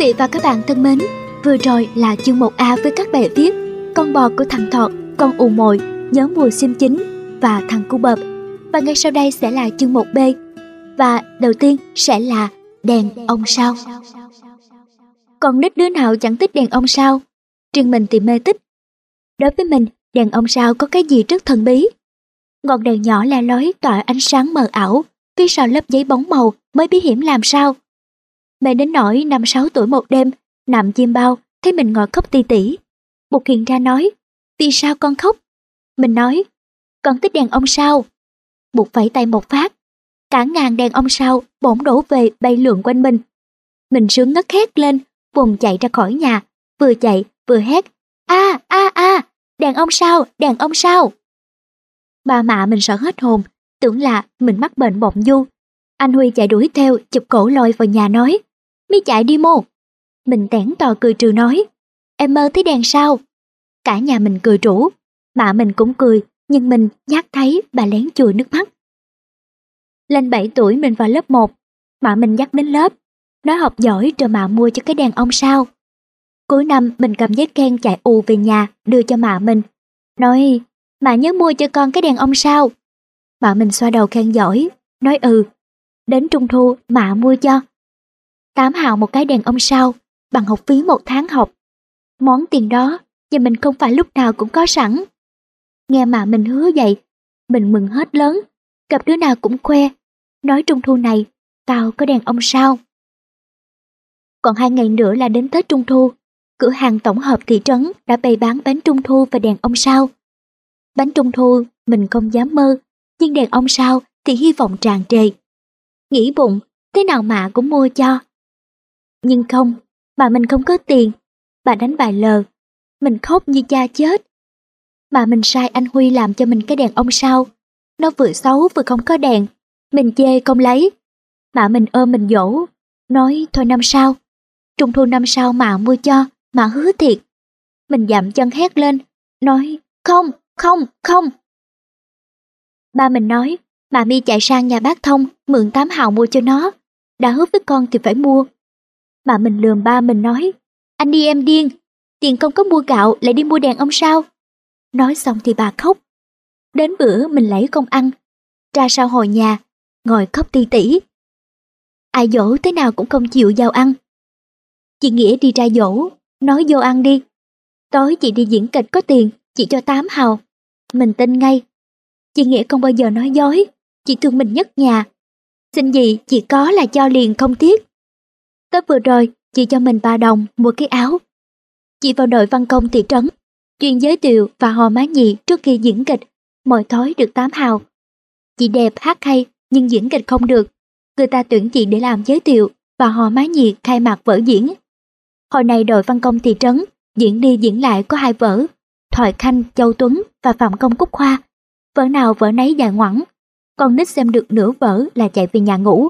vị và các bạn thân mến, vừa rồi là chương 1A với các bài viết Con bò của thằng Thọt, Con ù mồi, Nhớ mùa sim chính và Thằng cu bợp. Và ngay sau đây sẽ là chương 1B. Và đầu tiên sẽ là Đèn ông sao. Còn nít đứa nào chẳng thích đèn ông sao? Riêng mình thì mê thích. Đối với mình, đèn ông sao có cái gì rất thần bí. Ngọn đèn nhỏ le lói tỏa ánh sáng mờ ảo, phía sau lớp giấy bóng màu mới bí hiểm làm sao. Mẹ đến nỗi năm sáu tuổi một đêm, nằm chim bao, thấy mình ngồi khóc ti tỉ. Bụt hiện ra nói, vì sao con khóc? Mình nói, con thích đèn ông sao. Bụt vẫy tay một phát, cả ngàn đèn ông sao bỗng đổ về bay lượn quanh mình. Mình sướng ngất hét lên, vùng chạy ra khỏi nhà, vừa chạy vừa hét, a a a, đèn ông sao, đèn ông sao. Ba mạ mình sợ hết hồn, tưởng là mình mắc bệnh bọng du. Anh Huy chạy đuổi theo, chụp cổ lôi vào nhà nói, mi chạy đi mô. Mình tẻn tò cười trừ nói, em mơ thấy đèn sao? Cả nhà mình cười rủ, mạ mình cũng cười, nhưng mình nhát thấy bà lén chùi nước mắt. Lên 7 tuổi mình vào lớp 1, mạ mình dắt đến lớp, nói học giỏi rồi mạ mua cho cái đèn ông sao. Cuối năm mình cầm giấy khen chạy ù về nhà đưa cho mạ mình, nói mạ nhớ mua cho con cái đèn ông sao. Mạ mình xoa đầu khen giỏi, nói ừ. Đến trung thu mạ mua cho. tám hào một cái đèn ông sao, bằng học phí một tháng học. Món tiền đó, giờ mình không phải lúc nào cũng có sẵn. Nghe mà mình hứa vậy, mình mừng hết lớn, gặp đứa nào cũng khoe. Nói trung thu này, tao có đèn ông sao. Còn hai ngày nữa là đến Tết Trung Thu, cửa hàng tổng hợp thị trấn đã bày bán bánh Trung Thu và đèn ông sao. Bánh Trung Thu mình không dám mơ, nhưng đèn ông sao thì hy vọng tràn trề. Nghĩ bụng, thế nào mà cũng mua cho. Nhưng không, bà mình không có tiền. Bà đánh bài lờ. Mình khóc như cha chết. Bà mình sai anh Huy làm cho mình cái đèn ông sao. Nó vừa xấu vừa không có đèn. Mình chê không lấy. Bà mình ôm mình dỗ. Nói thôi năm sau. Trung thu năm sau mà mua cho. Mà hứa thiệt. Mình giảm chân hét lên. Nói không, không, không. Ba mình nói, bà mi chạy sang nhà bác thông mượn tám hào mua cho nó. Đã hứa với con thì phải mua, mà mình lườm ba mình nói, anh đi em điên, tiền không có mua gạo lại đi mua đèn ông sao? Nói xong thì bà khóc. Đến bữa mình lấy công ăn, ra sau hồi nhà, ngồi khóc ti tỉ. Ai dỗ thế nào cũng không chịu giao ăn. Chị Nghĩa đi ra dỗ, nói vô ăn đi. Tối chị đi diễn kịch có tiền, chị cho tám hào. Mình tin ngay. Chị Nghĩa không bao giờ nói dối, chị thương mình nhất nhà. Xin gì chị có là cho liền không tiếc. Tết vừa rồi, chị cho mình ba đồng mua cái áo. Chị vào đội văn công thị trấn, chuyên giới thiệu và hò má nhị trước khi diễn kịch, mọi thói được 8 hào. Chị đẹp hát hay nhưng diễn kịch không được. Người ta tuyển chị để làm giới thiệu và hò má nhị khai mạc vở diễn. Hồi này đội văn công thị trấn diễn đi diễn lại có hai vở, Thoại Khanh, Châu Tuấn và Phạm Công Cúc Khoa. Vở nào vở nấy dài ngoẳng, con nít xem được nửa vở là chạy về nhà ngủ.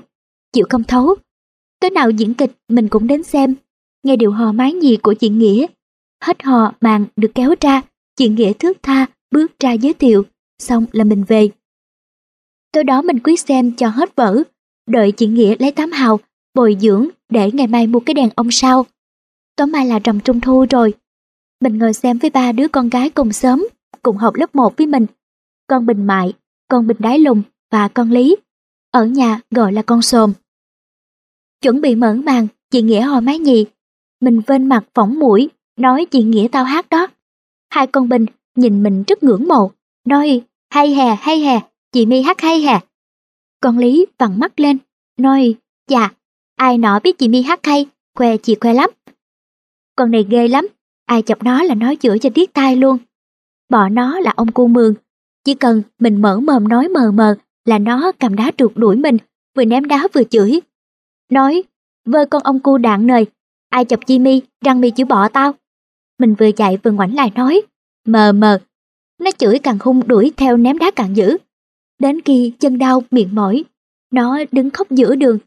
Chịu không thấu, Tối nào diễn kịch mình cũng đến xem, nghe điều hò mái nhì của chị Nghĩa. Hết hò màn được kéo ra, chị Nghĩa thước tha bước ra giới thiệu, xong là mình về. Tối đó mình quyết xem cho hết vở, đợi chị Nghĩa lấy tám hào, bồi dưỡng để ngày mai mua cái đèn ông sao. Tối mai là rằm trung thu rồi. Mình ngồi xem với ba đứa con gái cùng sớm, cùng học lớp 1 với mình. Con Bình Mại, con Bình Đái Lùng và con Lý. Ở nhà gọi là con Sồm. Chuẩn bị mở màn, chị Nghĩa hò mái nhì. Mình vên mặt phỏng mũi, nói chị Nghĩa tao hát đó. Hai con Bình nhìn mình rất ngưỡng mộ, nói hay hè, hay hè, chị mi hát hay hè. Con Lý vặn mắt lên, nói chà, ai nọ biết chị mi hát hay, khoe chị khoe lắm. Con này ghê lắm, ai chọc nó là nói chữa cho tiếc tai luôn. Bỏ nó là ông cu mường, chỉ cần mình mở mồm nói mờ mờ là nó cầm đá trượt đuổi mình, vừa ném đá vừa chửi, nói, vơ con ông cu đạn nời, Ai chọc chi mi, răng mi chữ bỏ tao. Mình vừa chạy vừa ngoảnh lại nói, mờ mờ. Nó chửi càng hung đuổi theo ném đá càng dữ. Đến khi chân đau miệng mỏi, nó đứng khóc giữa đường.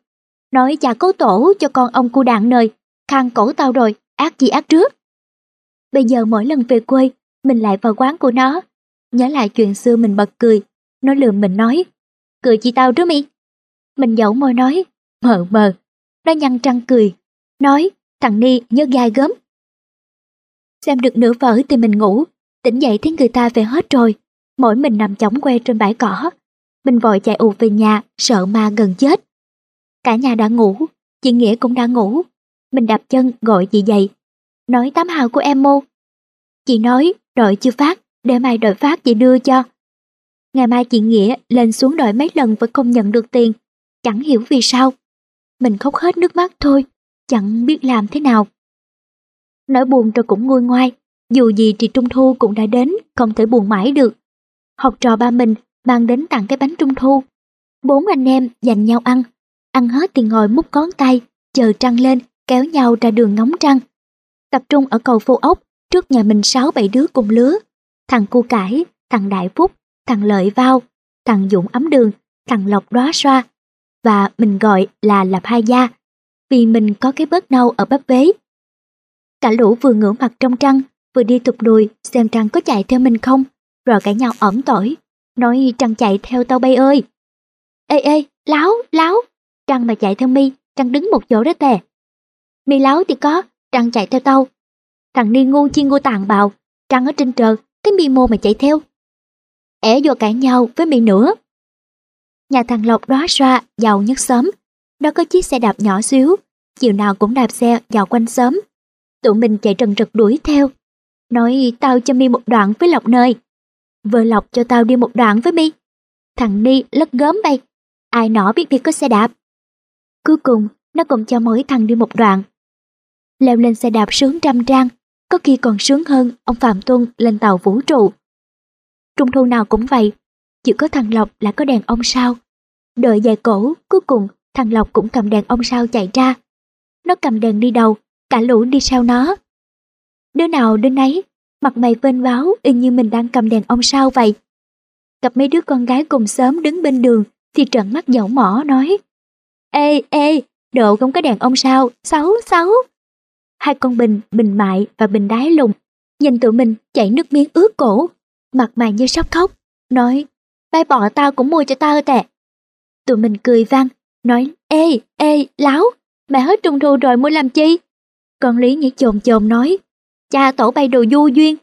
Nói cha cố tổ cho con ông cu đạn nời, khang cổ tao rồi, ác gì ác trước. Bây giờ mỗi lần về quê, mình lại vào quán của nó. Nhớ lại chuyện xưa mình bật cười, nó lườm mình nói, cười chi tao trước mi. Mình dẫu môi nói, mờ mờ. Nó nhăn trăng cười, nói, thằng Ni nhớ gai gớm. Xem được nửa vở thì mình ngủ, tỉnh dậy thấy người ta về hết rồi. Mỗi mình nằm chóng que trên bãi cỏ. Mình vội chạy ù về nhà, sợ ma gần chết. Cả nhà đã ngủ, chị Nghĩa cũng đã ngủ. Mình đạp chân gọi chị dậy, nói tám hào của em mô. Chị nói, đợi chưa phát, để mai đợi phát chị đưa cho. Ngày mai chị Nghĩa lên xuống đợi mấy lần vẫn không nhận được tiền, chẳng hiểu vì sao. Mình khóc hết nước mắt thôi, chẳng biết làm thế nào. Nỗi buồn rồi cũng nguôi ngoai, dù gì thì Trung Thu cũng đã đến, không thể buồn mãi được. Học trò ba mình mang đến tặng cái bánh Trung Thu. Bốn anh em dành nhau ăn, ăn hết thì ngồi múc ngón tay, chờ trăng lên, kéo nhau ra đường ngóng trăng. Tập trung ở cầu phô ốc, trước nhà mình sáu bảy đứa cùng lứa. Thằng cu cải, thằng Đại Phúc, thằng Lợi Vào, thằng Dũng ấm đường, thằng Lộc đóa xoa. Và mình gọi là Lạp Hai Gia, vì mình có cái bớt nâu ở bắp vế. Cả lũ vừa ngửa mặt trong trăng, vừa đi tụt đùi xem trăng có chạy theo mình không, rồi cãi nhau ẩm tỏi, nói trăng chạy theo tao bay ơi. Ê ê, láo, láo, trăng mà chạy theo mi, trăng đứng một chỗ đó tè. Mi láo thì có, trăng chạy theo tao. Thằng ni ngu chi ngu tàn bạo, trăng ở trên trời, cái mi mô mà chạy theo. ẻ vô cãi nhau với mi nữa. Nhà thằng Lộc đó xoa, giàu nhất xóm. Nó có chiếc xe đạp nhỏ xíu, chiều nào cũng đạp xe dạo quanh xóm. Tụi mình chạy trần trật đuổi theo. Nói tao cho mi một đoạn với Lộc nơi. Vợ Lộc cho tao đi một đoạn với mi. Thằng Ni lất gớm bay. Ai nọ biết việc có xe đạp. Cuối cùng, nó cũng cho mỗi thằng đi một đoạn. Leo lên xe đạp sướng trăm trang, có khi còn sướng hơn ông Phạm Tuân lên tàu vũ trụ. Trung thu nào cũng vậy, chỉ có thằng Lộc là có đèn ông sao. Đợi dài cổ, cuối cùng thằng Lộc cũng cầm đèn ông sao chạy ra. Nó cầm đèn đi đầu, cả lũ đi sau nó. Đứa nào đứa nấy, mặt mày vênh váo y như mình đang cầm đèn ông sao vậy. Gặp mấy đứa con gái cùng sớm đứng bên đường thì trợn mắt dẫu mỏ nói Ê, ê, độ không có đèn ông sao, xấu, xấu. Hai con bình, bình mại và bình đái lùng, nhìn tụi mình chảy nước miếng ướt cổ, mặt mày như sắp khóc, nói Bay bỏ tao cũng mua cho tao tệ. Tụi mình cười vang, nói Ê, ê, láo, mẹ hết trung thu rồi mua làm chi? Con Lý nhảy chồm chồm nói Cha tổ bay đồ du duyên.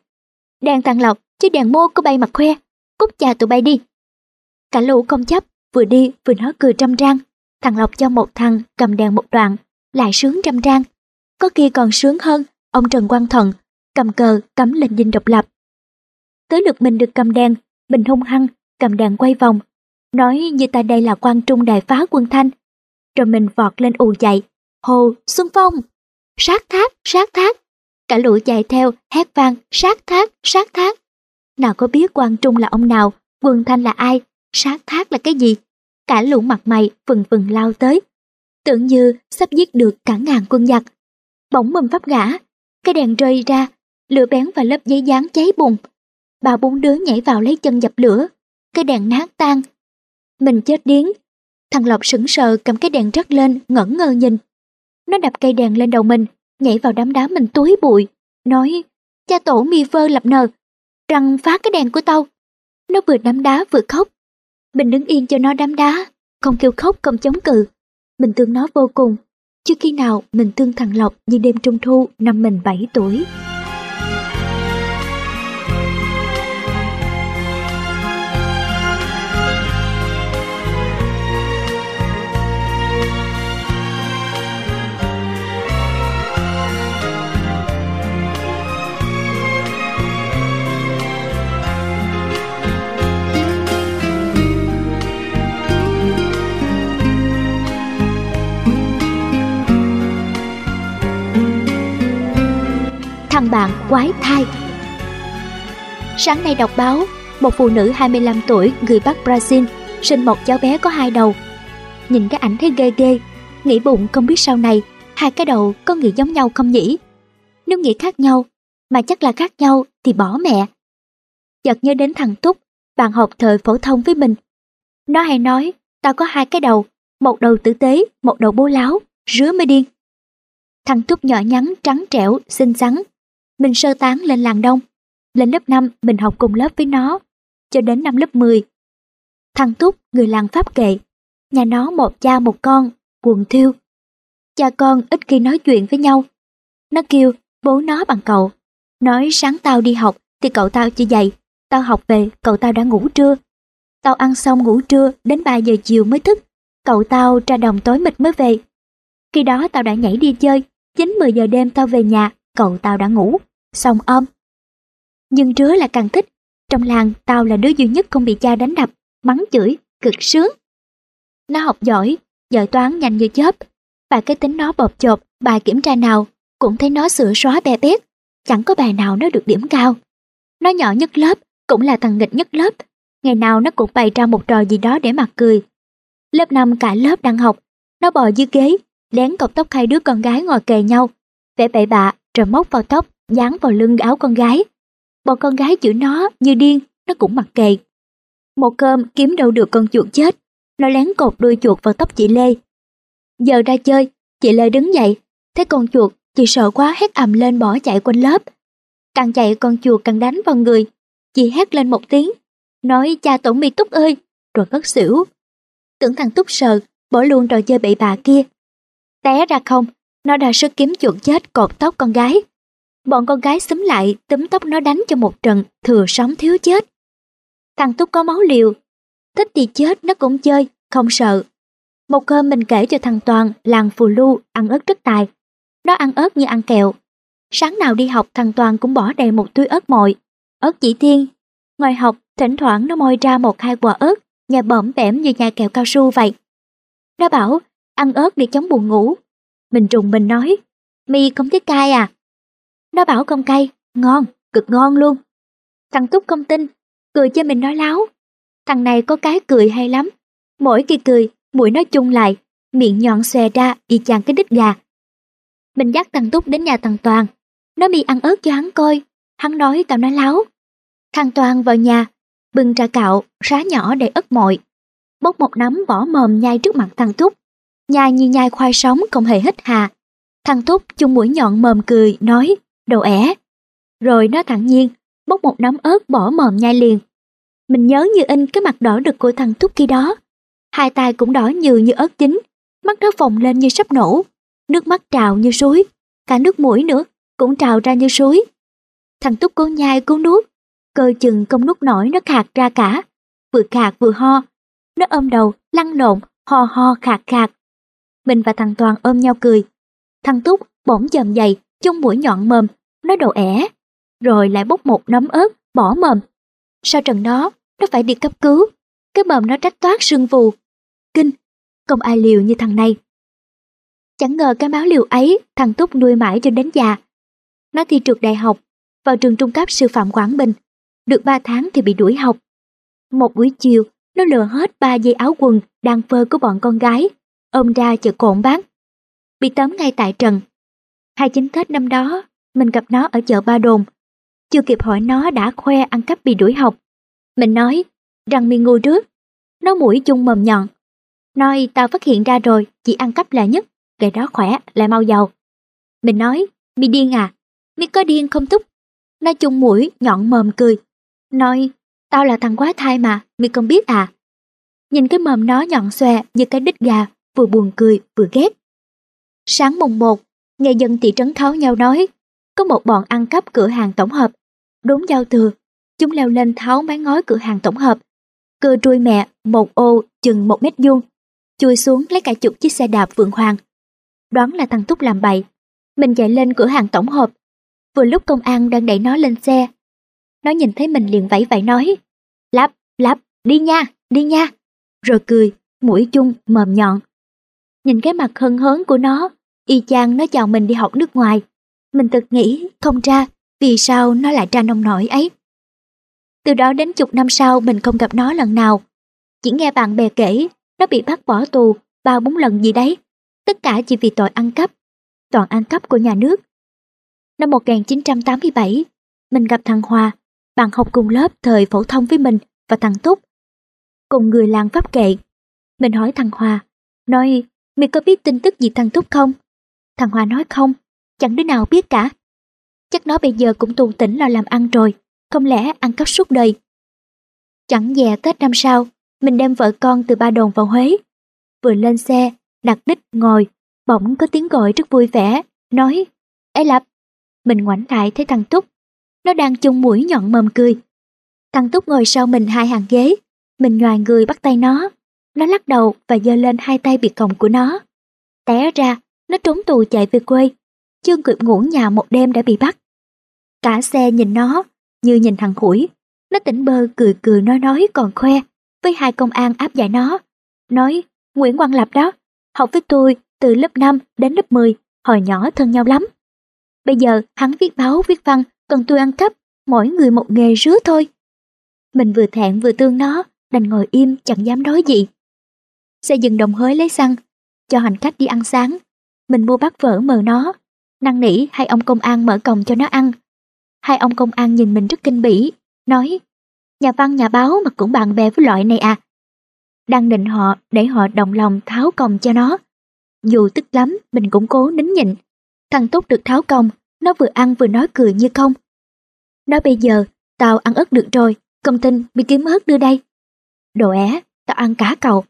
Đèn thằng Lộc, chứ đèn mô có bay mặt khoe, cút cha tụi bay đi. Cả lũ không chấp, vừa đi vừa nói cười trăm trang. Thằng Lộc cho một thằng cầm đèn một đoạn, lại sướng trăm trang. Có khi còn sướng hơn, ông Trần Quang thận cầm cờ cắm lên dinh độc lập. Tới lượt mình được cầm đèn, mình hung hăng, cầm đèn quay vòng, nói như ta đây là quan trung đại phá quân thanh. Rồi mình vọt lên ù chạy, hồ, xuân phong, sát thác, sát thác. Cả lũ chạy theo, hét vang, sát thác, sát thác. Nào có biết quan trung là ông nào, quân thanh là ai, sát thác là cái gì? Cả lũ mặt mày phừng phừng lao tới. Tưởng như sắp giết được cả ngàn quân giặc. Bỗng mầm pháp ngã, cái đèn rơi ra, lửa bén và lớp giấy dán cháy bùng. Ba bốn đứa nhảy vào lấy chân dập lửa, cái đèn nát tan. Mình chết điếng, thằng Lộc sững sờ cầm cái đèn rắc lên ngẩn ngơ nhìn. Nó đập cây đèn lên đầu mình, nhảy vào đám đá mình túi bụi, nói cha tổ mi vơ lập nờ, rằng phá cái đèn của tao. Nó vừa đám đá vừa khóc. Mình đứng yên cho nó đám đá, không kêu khóc không chống cự. Mình thương nó vô cùng, chưa khi nào mình thương thằng Lộc như đêm trung thu năm mình 7 tuổi. Quái thai. Sáng nay đọc báo, một phụ nữ 25 tuổi người Bắc Brazil sinh một cháu bé có hai đầu. Nhìn cái ảnh thấy ghê ghê, nghĩ bụng không biết sau này hai cái đầu có nghĩ giống nhau không nhỉ? Nếu nghĩ khác nhau, mà chắc là khác nhau thì bỏ mẹ. Chợt nhớ đến thằng Túc, bạn học thời phổ thông với mình. Nó hay nói, tao có hai cái đầu, một đầu tử tế, một đầu bố láo, rứa mới điên. Thằng Túc nhỏ nhắn, trắng trẻo, xinh xắn. Mình sơ tán lên làng đông. Lên lớp 5, mình học cùng lớp với nó, cho đến năm lớp 10. Thằng Túc, người làng Pháp kệ, nhà nó một cha một con, quần thiêu. Cha con ít khi nói chuyện với nhau. Nó kêu bố nó bằng cậu. Nói sáng tao đi học thì cậu tao chỉ dậy, tao học về cậu tao đã ngủ trưa. Tao ăn xong ngủ trưa đến 3 giờ chiều mới thức, cậu tao ra đồng tối mịt mới về. Khi đó tao đã nhảy đi chơi, 9-10 giờ đêm tao về nhà, cậu tao đã ngủ, song ôm. Nhưng rứa là càng thích, trong làng tao là đứa duy nhất không bị cha đánh đập, mắng chửi, cực sướng. Nó học giỏi, giỏi toán nhanh như chớp, và cái tính nó bộp chộp, bài kiểm tra nào cũng thấy nó sửa xóa bè bét, chẳng có bài nào nó được điểm cao. Nó nhỏ nhất lớp, cũng là thằng nghịch nhất lớp, ngày nào nó cũng bày ra một trò gì đó để mặt cười. Lớp 5 cả lớp đang học, nó bò dưới ghế, lén cột tóc hai đứa con gái ngồi kề nhau, vẽ bậy bạ rồi móc vào tóc, dán vào lưng áo con gái. Bọn con gái chửi nó như điên, nó cũng mặc kệ. Một cơm kiếm đâu được con chuột chết, nó lén cột đuôi chuột vào tóc chị Lê. Giờ ra chơi, chị Lê đứng dậy, thấy con chuột, chị sợ quá hét ầm lên bỏ chạy quanh lớp. Càng chạy con chuột càng đánh vào người, chị hét lên một tiếng, nói cha tổ mi túc ơi, rồi ngất xỉu. Tưởng thằng túc sợ, bỏ luôn trò chơi bậy bạ kia. Té ra không, nó đã sức kiếm chuột chết cột tóc con gái. Bọn con gái xúm lại túm tóc nó đánh cho một trận thừa sống thiếu chết. Thằng Túc có máu liều, thích thì chết nó cũng chơi, không sợ. Một hôm mình kể cho thằng Toàn làng phù lu ăn ớt rất tài. Nó ăn ớt như ăn kẹo. Sáng nào đi học thằng Toàn cũng bỏ đầy một túi ớt mồi, ớt chỉ thiên. Ngoài học, thỉnh thoảng nó moi ra một hai quả ớt, nhà bỏm bẻm như nhà kẹo cao su vậy. Nó bảo, ăn ớt để chống buồn ngủ. Mình trùng mình nói, mi không thích cay à? Nó bảo không cay, ngon, cực ngon luôn. Thằng Túc không tin, cười cho mình nói láo. Thằng này có cái cười hay lắm. Mỗi khi cười, mũi nó chung lại, miệng nhọn xòe ra y chang cái đít gà. Mình dắt thằng Túc đến nhà thằng Toàn. Nó mi ăn ớt cho hắn coi. Hắn nói tao nói láo. Thằng Toàn vào nhà, bưng trà cạo, rá nhỏ đầy ớt mội. Bốc một nắm bỏ mồm nhai trước mặt thằng Túc. Nhai như nhai khoai sống không hề hít hà. Thằng Túc chung mũi nhọn mồm cười, nói, đồ ẻ. Rồi nó thẳng nhiên, bốc một nắm ớt bỏ mồm nhai liền. Mình nhớ như in cái mặt đỏ đực của thằng Túc kia đó. Hai tay cũng đỏ như như ớt chín, mắt nó phồng lên như sắp nổ, nước mắt trào như suối, cả nước mũi nữa cũng trào ra như suối. Thằng Túc cố nhai cố nuốt, cơ chừng không nuốt nổi nó khạc ra cả, vừa khạc vừa ho. Nó ôm đầu, lăn lộn, ho ho khạc khạc. Mình và thằng Toàn ôm nhau cười. Thằng Túc bỗng dầm dày, chung mũi nhọn mồm, nó đồ ẻ. Rồi lại bốc một nắm ớt, bỏ mầm. Sau trận đó, nó phải đi cấp cứu. Cái mầm nó trách toát sưng vù. Kinh, không ai liều như thằng này. Chẳng ngờ cái máu liều ấy thằng Túc nuôi mãi cho đến già. Nó thi trượt đại học, vào trường trung cấp sư phạm Quảng Bình. Được 3 tháng thì bị đuổi học. Một buổi chiều, nó lừa hết ba dây áo quần đang phơ của bọn con gái, ôm ra chợ cộn bán. Bị tóm ngay tại trần. Hai chính Tết năm đó, mình gặp nó ở chợ Ba Đồn. Chưa kịp hỏi nó đã khoe ăn cắp bị đuổi học. Mình nói, rằng mi ngu trước. Nó mũi chung mầm nhọn. Nói tao phát hiện ra rồi, chỉ ăn cắp là nhất, kể đó khỏe, lại mau giàu. Mình nói, mi điên à, mi có điên không túc. Nó chung mũi, nhọn mồm cười. Nói, tao là thằng quái thai mà, mi không biết à. Nhìn cái mồm nó nhọn xòe như cái đít gà, vừa buồn cười vừa ghét. Sáng mùng 1, nghe dân thị trấn tháo nhau nói, có một bọn ăn cắp cửa hàng tổng hợp. Đúng giao thừa, chúng leo lên tháo mái ngói cửa hàng tổng hợp. cưa trui mẹ một ô chừng một mét vuông, chui xuống lấy cả chục chiếc xe đạp vượng hoàng. Đoán là thằng Túc làm bậy. Mình chạy lên cửa hàng tổng hợp. Vừa lúc công an đang đẩy nó lên xe. Nó nhìn thấy mình liền vẫy vẫy nói. Lắp, lắp, đi nha, đi nha. Rồi cười, mũi chung, mồm nhọn. Nhìn cái mặt hân hớn của nó, y chang nó chào mình đi học nước ngoài. Mình tự nghĩ không ra vì sao nó lại ra nông nổi ấy. Từ đó đến chục năm sau mình không gặp nó lần nào. Chỉ nghe bạn bè kể nó bị bắt bỏ tù ba bốn lần gì đấy. Tất cả chỉ vì tội ăn cắp. toàn ăn cắp của nhà nước. Năm 1987, mình gặp thằng Hòa, bạn học cùng lớp thời phổ thông với mình và thằng Túc. Cùng người làng pháp kệ. Mình hỏi thằng Hòa, nói, mày có biết tin tức gì thằng Túc không? Thằng Hòa nói không, chẳng đứa nào biết cả. Chắc nó bây giờ cũng tuồn tỉnh lo làm ăn rồi, không lẽ ăn cắp suốt đời. Chẳng dè Tết năm sau, mình đem vợ con từ Ba Đồn vào Huế. Vừa lên xe, đặt đích ngồi, bỗng có tiếng gọi rất vui vẻ, nói, Ê Lập! Mình ngoảnh lại thấy thằng Túc, nó đang chung mũi nhọn mầm cười. Thằng Túc ngồi sau mình hai hàng ghế, mình nhòi người bắt tay nó. Nó lắc đầu và giơ lên hai tay biệt còng của nó. Té ra, nó trốn tù chạy về quê. Chưa kịp ngủ nhà một đêm đã bị bắt. Cả xe nhìn nó, như nhìn thằng khủi. Nó tỉnh bơ cười cười nói nói còn khoe, với hai công an áp giải nó. Nói, Nguyễn Quang Lập đó, học với tôi từ lớp 5 đến lớp 10, hồi nhỏ thân nhau lắm. Bây giờ hắn viết báo viết văn, còn tôi ăn cắp, mỗi người một nghề rứa thôi. Mình vừa thẹn vừa tương nó, đành ngồi im chẳng dám nói gì. Xe dừng đồng hới lấy xăng, cho hành khách đi ăn sáng. Mình mua bát phở mờ nó, năn nỉ hai ông công an mở còng cho nó ăn. Hai ông công an nhìn mình rất kinh bỉ, nói Nhà văn nhà báo mà cũng bạn bè với loại này à. Đang định họ để họ đồng lòng tháo còng cho nó. Dù tức lắm, mình cũng cố nín nhịn. Thằng tốt được tháo còng, nó vừa ăn vừa nói cười như không. Nói bây giờ, tao ăn ớt được rồi, công tin bị kiếm ớt đưa đây. Đồ é, tao ăn cá cầu,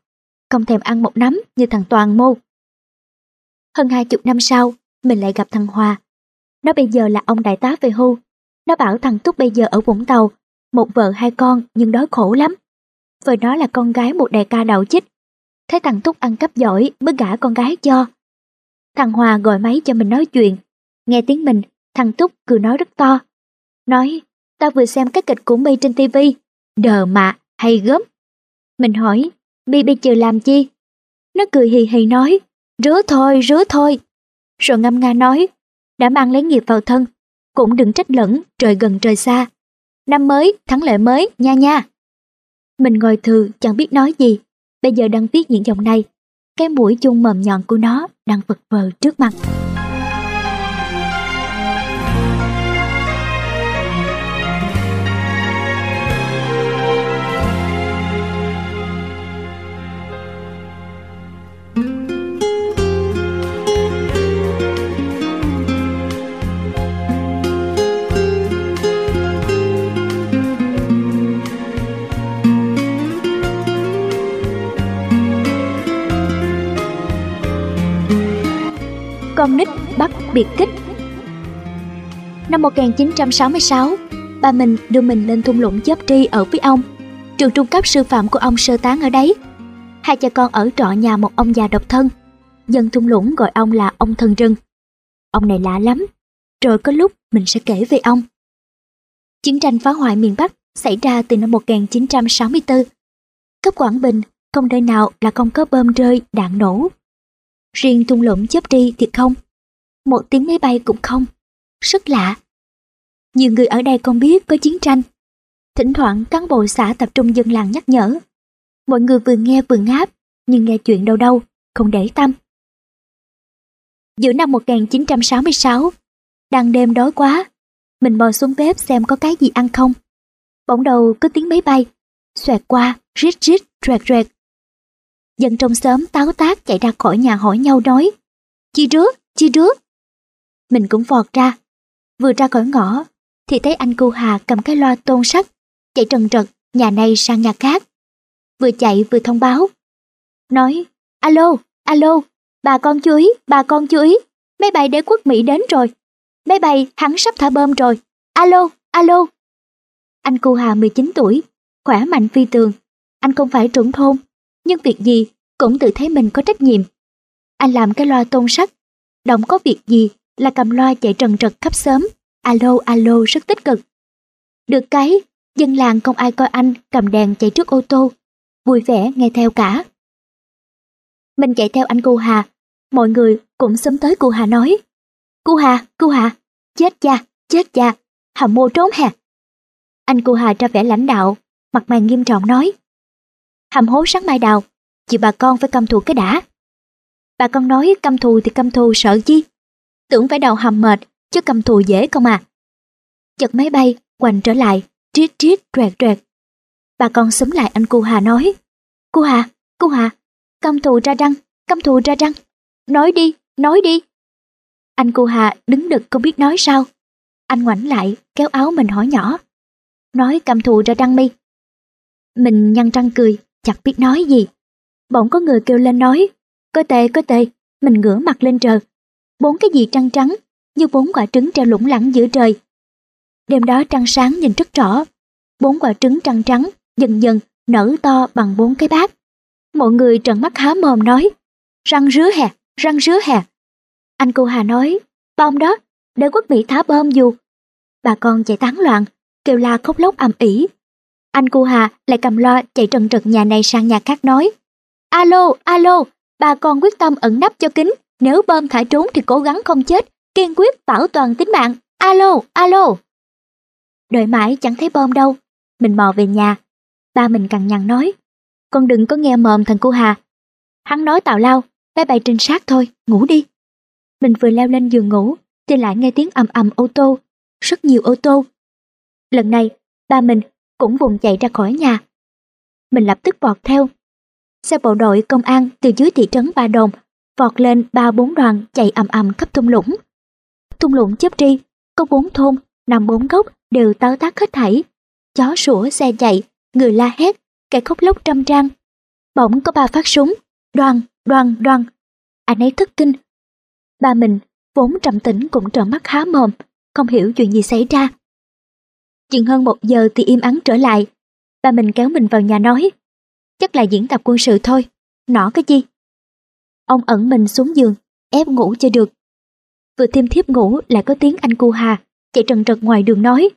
không thèm ăn một nắm như thằng Toàn mô. Hơn hai chục năm sau, mình lại gặp thằng Hòa. Nó bây giờ là ông đại tá về hưu. Nó bảo thằng Túc bây giờ ở Vũng Tàu, một vợ hai con nhưng đói khổ lắm. Vợ nó là con gái một đại ca đạo chích. Thấy thằng Túc ăn cắp giỏi mới gả con gái cho. Thằng Hòa gọi máy cho mình nói chuyện. Nghe tiếng mình, thằng Túc cười nói rất to. Nói, tao vừa xem các kịch của mi trên tivi Đờ mà, hay gớm. Mình hỏi, mi bây giờ làm chi? Nó cười hì hì nói, rứa thôi, rứa thôi. Rồi ngâm nga nói, đã mang lấy nghiệp vào thân, cũng đừng trách lẫn trời gần trời xa. Năm mới, thắng lợi mới, nha nha. Mình ngồi thừ chẳng biết nói gì, bây giờ đang viết những dòng này. Cái mũi chung mầm nhọn của nó đang vật vờ trước mặt. Con nít bắt biệt kích. Năm 1966, ba mình đưa mình lên thung lũng Dấp Tri ở với ông. Trường trung cấp sư phạm của ông sơ tán ở đấy. Hai cha con ở trọ nhà một ông già độc thân. Dân thung lũng gọi ông là ông thần rừng. Ông này lạ lắm, rồi có lúc mình sẽ kể về ông. Chiến tranh phá hoại miền Bắc xảy ra từ năm 1964. Cấp Quảng Bình không nơi nào là không có bơm rơi, đạn nổ Riêng thung lũng chớp đi thì không. Một tiếng máy bay cũng không. Rất lạ. Nhiều người ở đây không biết có chiến tranh. Thỉnh thoảng cán bộ xã tập trung dân làng nhắc nhở. Mọi người vừa nghe vừa ngáp, nhưng nghe chuyện đâu đâu, không để tâm. Giữa năm 1966, đang đêm đói quá, mình bò xuống bếp xem có cái gì ăn không. Bỗng đầu có tiếng máy bay, xoẹt qua, rít rít, rẹt rẹt Dân trong xóm táo tác chạy ra khỏi nhà hỏi nhau nói Chi rước, chi rước. Mình cũng vọt ra. Vừa ra khỏi ngõ thì thấy anh cu Hà cầm cái loa tôn sắt chạy trần trật nhà này sang nhà khác. Vừa chạy vừa thông báo. Nói Alo, alo, bà con chú ý, bà con chú ý. Máy bay đế quốc Mỹ đến rồi. Máy bay hắn sắp thả bom rồi. Alo, alo. Anh cu Hà 19 tuổi, khỏe mạnh phi tường. Anh không phải trưởng thôn nhưng việc gì cũng tự thấy mình có trách nhiệm. Anh làm cái loa tôn sắt, động có việc gì là cầm loa chạy trần trật khắp xóm, alo alo rất tích cực. Được cái, dân làng không ai coi anh cầm đèn chạy trước ô tô, vui vẻ nghe theo cả. Mình chạy theo anh cô Hà, mọi người cũng sớm tới cô Hà nói. Cô Hà, cô Hà, chết cha, chết cha, Hà mô trốn hè. Anh cô Hà ra vẻ lãnh đạo, mặt mày nghiêm trọng nói hầm hố sáng mai đào, chị bà con phải căm thù cái đã. Bà con nói căm thù thì căm thù sợ chi? tưởng phải đào hầm mệt, chứ cầm thù dễ không à. Chật máy bay, quành trở lại, triết triết trẹt trẹt. Bà con xúm lại anh cu Hà nói, Cu Hà, cu Hà, cầm thù ra răng, cầm thù ra răng. Nói đi, nói đi. Anh cu Hà đứng đực không biết nói sao. Anh ngoảnh lại, kéo áo mình hỏi nhỏ. Nói cầm thù ra răng mi. Mình nhăn răng cười, chẳng biết nói gì. Bỗng có người kêu lên nói, cơ tệ, cơ tệ, mình ngửa mặt lên trời. Bốn cái gì trăng trắng, như bốn quả trứng treo lủng lẳng giữa trời. Đêm đó trăng sáng nhìn rất rõ, bốn quả trứng trăng trắng dần dần nở to bằng bốn cái bát. Mọi người trợn mắt há mồm nói, răng rứa hè, răng rứa hè. Anh cô Hà nói, bom đó, để quốc Mỹ thả bom dù. Bà con chạy tán loạn, kêu la khóc lóc ầm ĩ. Anh cu Hà lại cầm loa chạy trần trật nhà này sang nhà khác nói, alo, alo, bà con quyết tâm ẩn nấp cho kín, nếu bom thả trốn thì cố gắng không chết, kiên quyết bảo toàn tính mạng, alo, alo. Đợi mãi chẳng thấy bom đâu, mình mò về nhà. Ba mình cằn nhằn nói, con đừng có nghe mồm thằng cu Hà. Hắn nói tào lao, bé bay trinh sát thôi, ngủ đi. Mình vừa leo lên giường ngủ, thì lại nghe tiếng ầm ầm ô tô, rất nhiều ô tô. Lần này, ba mình cũng vùng chạy ra khỏi nhà. Mình lập tức vọt theo. Xe bộ đội công an từ dưới thị trấn Ba Đồng vọt lên ba bốn đoàn chạy ầm ầm khắp thung lũng. Thung lũng chấp tri, có bốn thôn, nằm bốn góc đều táo tác hết thảy. Chó sủa xe chạy, người la hét, kẻ khóc lóc trăm trang. Bỗng có ba phát súng, đoan, đoan, đoan. Anh ấy thất kinh. Ba mình, vốn trầm tĩnh cũng trợn mắt há mồm, không hiểu chuyện gì xảy ra. Chừng hơn một giờ thì im ắng trở lại. Ba mình kéo mình vào nhà nói, chắc là diễn tập quân sự thôi, nọ cái gì. Ông ẩn mình xuống giường, ép ngủ cho được. Vừa thêm thiếp ngủ lại có tiếng anh cu Hà, chạy trần trật ngoài đường nói.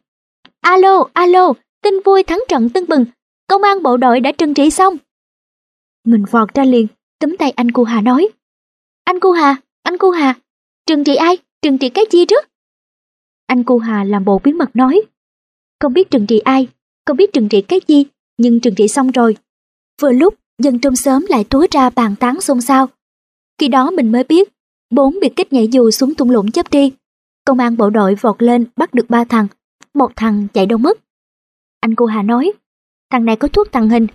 Alo, alo, tin vui thắng trận tưng bừng, công an bộ đội đã trừng trị xong. Mình vọt ra liền, túm tay anh cu Hà nói. Anh cu Hà, anh cu Hà, trừng trị ai, trừng trị cái gì trước? Anh cu Hà làm bộ bí mật nói. Không biết trừng trị ai, không biết trừng trị cái gì, nhưng trừng trị xong rồi. Vừa lúc, dân trong xóm lại túa ra bàn tán xôn xao. Khi đó mình mới biết, bốn biệt kích nhảy dù xuống thung lũng chấp đi. Công an bộ đội vọt lên bắt được ba thằng, một thằng chạy đâu mất. Anh cô Hà nói, thằng này có thuốc tàng hình.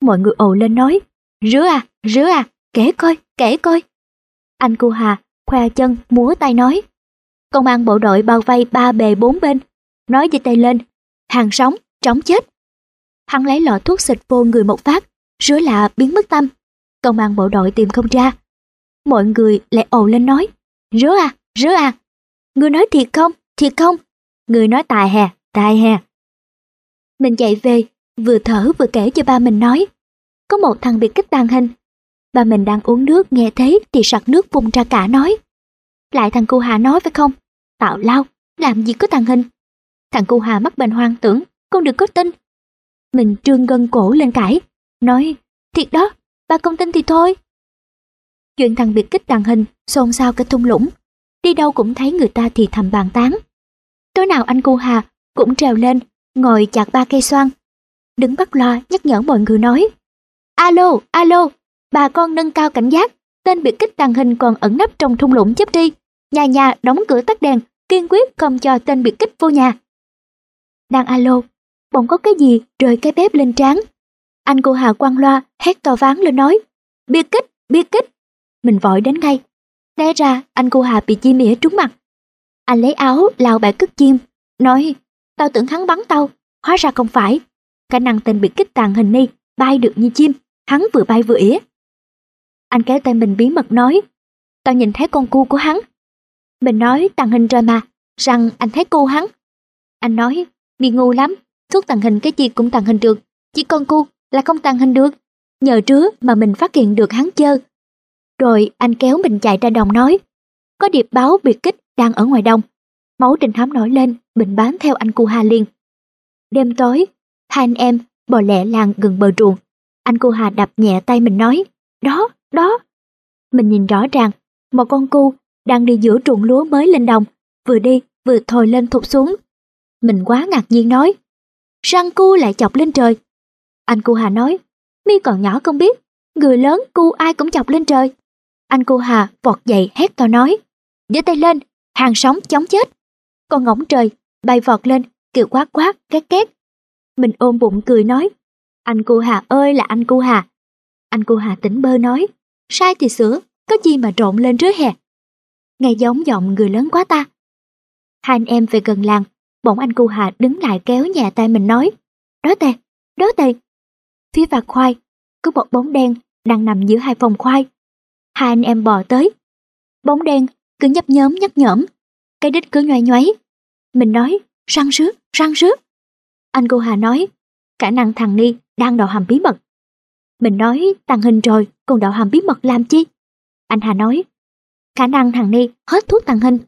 Mọi người ồ lên nói, rứa à, rứa à, kể coi, kể coi. Anh cô Hà khoe chân múa tay nói. Công an bộ đội bao vây ba bề bốn bên, nói với tay lên, hàng sống, trống chết. Hắn lấy lọ thuốc xịt vô người một phát, rứa lạ biến mất tâm. Công an bộ đội tìm không ra. Mọi người lại ồ lên nói, rứa à, rứa à, người nói thiệt không, thiệt không? Người nói tài hè, tài hè. Mình chạy về, vừa thở vừa kể cho ba mình nói. Có một thằng bị kích tàn hình. Ba mình đang uống nước nghe thế thì sặc nước phun ra cả nói. Lại thằng cô Hà nói phải không? Tạo lao, làm gì có tàn hình. Thằng cô Hà mắc bệnh hoang tưởng, con đừng có tin. Mình trương gân cổ lên cãi, nói, thiệt đó, ba không tin thì thôi. Chuyện thằng biệt kích tàn hình, xôn xao cả thung lũng. Đi đâu cũng thấy người ta thì thầm bàn tán. Tối nào anh cô Hà cũng trèo lên, ngồi chặt ba cây xoan. Đứng bắt loa nhắc nhở mọi người nói. Alo, alo, bà con nâng cao cảnh giác, tên biệt kích tàng hình còn ẩn nấp trong thung lũng chấp đi. Nhà nhà đóng cửa tắt đèn, kiên quyết không cho tên biệt kích vô nhà. Đang alo, bỗng có cái gì rơi cái bếp lên trán. Anh cô Hà quăng loa, hét to ván lên nói. Biệt kích, biệt kích. Mình vội đến ngay. Té ra anh cô Hà bị chim mỉa trúng mặt. Anh lấy áo lao bẻ cất chim, nói, tao tưởng hắn bắn tao, hóa ra không phải. Khả năng tên bị kích tàn hình ni, bay được như chim, hắn vừa bay vừa ỉa. Anh kéo tay mình bí mật nói, tao nhìn thấy con cu của hắn. Mình nói tàn hình rồi mà, rằng anh thấy cu hắn. Anh nói, mi ngu lắm, thuốc tàng hình cái gì cũng tàng hình được, chỉ con cu là không tàng hình được. Nhờ trứa mà mình phát hiện được hắn chơi. Rồi anh kéo mình chạy ra đồng nói, có điệp báo biệt kích đang ở ngoài đồng. Máu trình thám nổi lên, bình bám theo anh cu Hà liền. Đêm tối, hai anh em bò lẹ làng gần bờ ruộng. Anh cu Hà đập nhẹ tay mình nói, đó, đó. Mình nhìn rõ ràng, một con cu đang đi giữa ruộng lúa mới lên đồng, vừa đi vừa thồi lên thụt xuống. Mình quá ngạc nhiên nói, răng cu lại chọc lên trời. Anh cu Hà nói, mi còn nhỏ không biết, người lớn cu ai cũng chọc lên trời. Anh cu Hà vọt dậy hét to nói, giơ tay lên, hàng sóng chống chết. Con ngỗng trời bay vọt lên, kêu quát quát, két két. Mình ôm bụng cười nói, anh cu Hà ơi là anh cu Hà. Anh cu Hà tỉnh bơ nói, sai thì sửa, có gì mà trộn lên rứa hè. Nghe giống giọng người lớn quá ta. Hai anh em về gần làng, bỗng anh cô Hà đứng lại kéo nhẹ tay mình nói, đó tề đó tề Phía vạt khoai, có một bóng đen đang nằm giữa hai phòng khoai. Hai anh em bò tới. Bóng đen cứ nhấp nhóm nhấp nhõm, cái đít cứ nhoay nhoáy. Mình nói, răng rước, răng rước. Anh cô Hà nói, khả năng thằng Ni đang đào hầm bí mật. Mình nói tàng hình rồi, còn đào hầm bí mật làm chi? Anh Hà nói, khả năng thằng Ni hết thuốc tàng hình.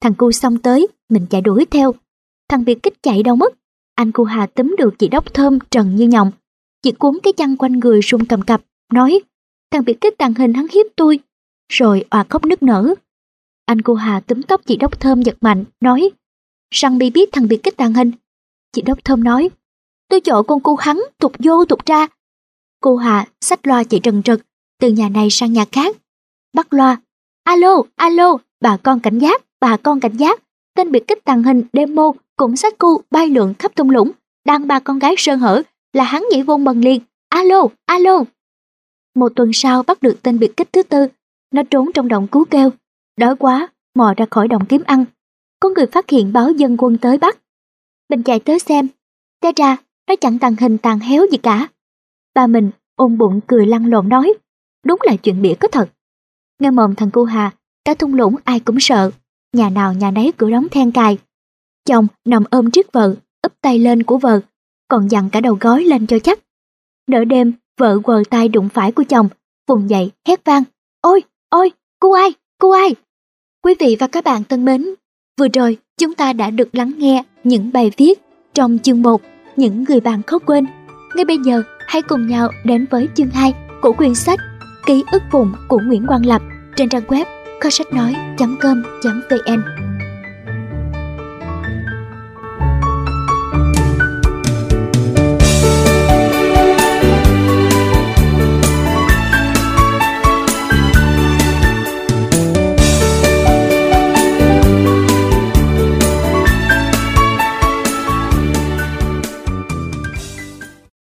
Thằng cu xong tới, mình chạy đuổi theo. Thằng Việt kích chạy đâu mất. Anh cô Hà túm được chị đốc thơm trần như nhộng. Chị cuốn cái chăn quanh người run cầm cập, nói, thằng Việt kích tàng hình hắn hiếp tôi. Rồi òa khóc nức nở. Anh cô Hà túm tóc chị đốc thơm giật mạnh, nói, Răng bi biết thằng Việt kích tàng hình. Chị đốc thơm nói, tôi chọn con cô hắn tục vô tục ra. Cô Hà xách loa chạy trần trật, từ nhà này sang nhà khác. Bắt loa, alo, alo, bà con cảnh giác, bà con cảnh giác. Tên biệt kích tàng hình demo cũng sách cu bay lượn khắp thung lũng, đang ba con gái sơn hở là hắn nhảy vung bằng liền. Alo, alo. Một tuần sau bắt được tên biệt kích thứ tư, nó trốn trong động cứu kêu. Đói quá, mò ra khỏi động kiếm ăn. Có người phát hiện báo dân quân tới bắt. Mình chạy tới xem, té ra nó chẳng tàn hình tàn héo gì cả. Ba mình ôm bụng cười lăn lộn nói, đúng là chuyện bịa có thật. Nghe mồm thằng cu Hà, cả thung lũng ai cũng sợ, nhà nào nhà nấy cửa đóng then cài. Chồng nằm ôm trước vợ, úp tay lên của vợ, còn dặn cả đầu gói lên cho chắc. Nửa đêm, vợ quờ tay đụng phải của chồng, vùng dậy hét vang, ôi, ôi, cô ai, cô ai. Quý vị và các bạn thân mến, vừa rồi chúng ta đã được lắng nghe những bài viết trong chương 1 Những người bạn khó quên. Ngay bây giờ, hãy cùng nhau đến với chương 2 của quyển sách Ký ức vùng của Nguyễn Quang Lập trên trang web kho sách nói.com.vn